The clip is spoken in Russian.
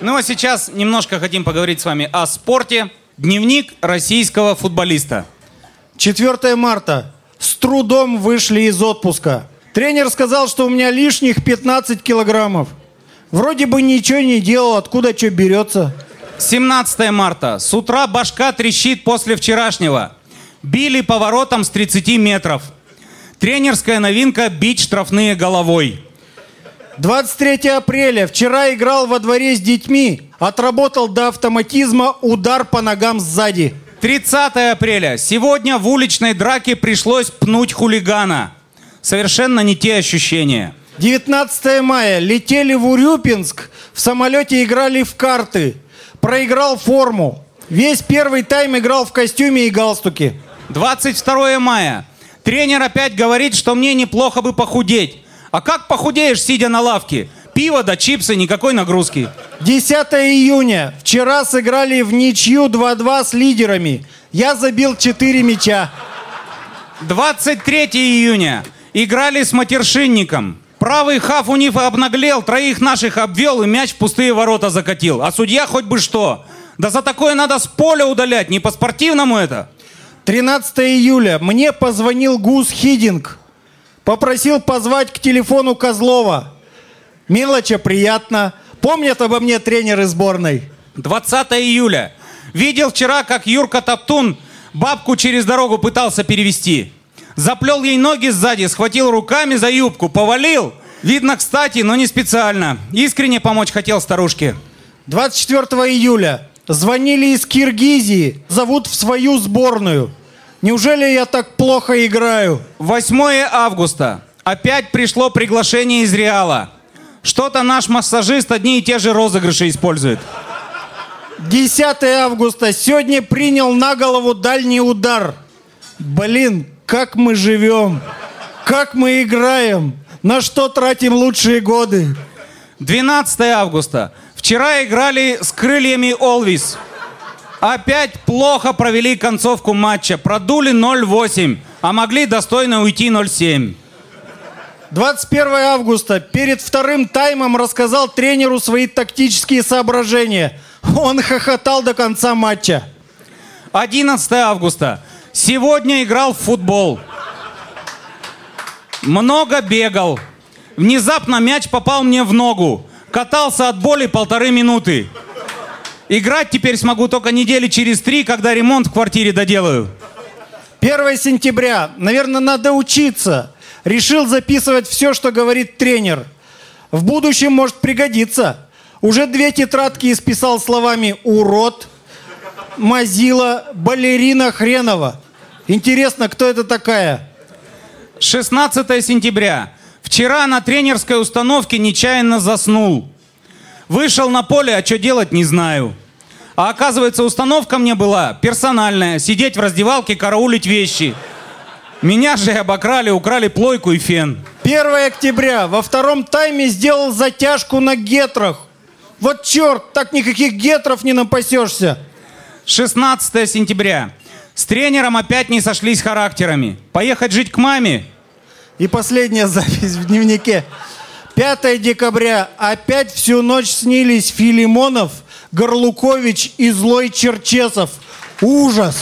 Ну а сейчас немножко хотим поговорить с вами о спорте. Дневник российского футболиста. 4 марта. С трудом вышли из отпуска. Тренер сказал, что у меня лишних 15 килограммов. Вроде бы ничего не делал, откуда что берется. 17 марта. С утра башка трещит после вчерашнего. Били поворотом с 30 метров. Тренерская новинка – бить штрафные головой. 23 апреля. Вчера играл во дворе с детьми. Отработал до автоматизма удар по ногам сзади. 30 апреля. Сегодня в уличной драке пришлось пнуть хулигана. Совершенно не те ощущения. 19 мая. Летели в Урюпинск. В самолете играли в карты. Проиграл форму. Весь первый тайм играл в костюме и галстуке. 22 мая. Тренер опять говорит, что мне неплохо бы похудеть. А как похудеешь, сидя на лавке? Пиво да чипсы, никакой нагрузки. 10 июня. Вчера сыграли в ничью 2-2 с лидерами. Я забил 4 мяча. 23 июня. Играли с матершинником. Правый хаф у них обнаглел, троих наших обвел и мяч в пустые ворота закатил. А судья хоть бы что. Да за такое надо с поля удалять, не по-спортивному это. 13 июля. Мне позвонил Гус Хидинг. Попросил позвать к телефону Козлова. Мелоча приятно. Помнят обо мне тренеры сборной. 20 июля. Видел вчера, как Юрка Топтун бабку через дорогу пытался перевести. Заплел ей ноги сзади, схватил руками за юбку, повалил. Видно, кстати, но не специально. Искренне помочь хотел старушке. 24 июля. Звонили из Киргизии. Зовут в свою сборную. Неужели я так плохо играю? 8 августа. Опять пришло приглашение из Реала. Что-то наш массажист одни и те же розыгрыши использует. 10 августа. Сегодня принял на голову дальний удар. Блин, как мы живем. Как мы играем. На что тратим лучшие годы. 12 августа. Вчера играли с крыльями Олвис. Опять плохо провели концовку матча. Продули 0-8, а могли достойно уйти 0-7. 21 августа. Перед вторым таймом рассказал тренеру свои тактические соображения. Он хохотал до конца матча. 11 августа. Сегодня играл в футбол. Много бегал. Внезапно мяч попал мне в ногу. Катался от боли полторы минуты. Играть теперь смогу только недели через три, когда ремонт в квартире доделаю. 1 сентября. Наверное, надо учиться. Решил записывать все, что говорит тренер. В будущем может пригодиться. Уже две тетрадки исписал словами «урод», «мазила», «балерина хренова». Интересно, кто это такая? 16 сентября. Вчера на тренерской установке нечаянно заснул. Вышел на поле, а что делать не знаю. А оказывается, установка мне была персональная. Сидеть в раздевалке, караулить вещи. Меня же обокрали, украли плойку и фен. 1 октября. Во втором тайме сделал затяжку на гетрах. Вот черт, так никаких гетров не напасешься. 16 сентября. С тренером опять не сошлись характерами. Поехать жить к маме? И последняя запись в дневнике. 5 декабря. Опять всю ночь снились Филимонов, Горлукович и злой Черчесов. Ужас!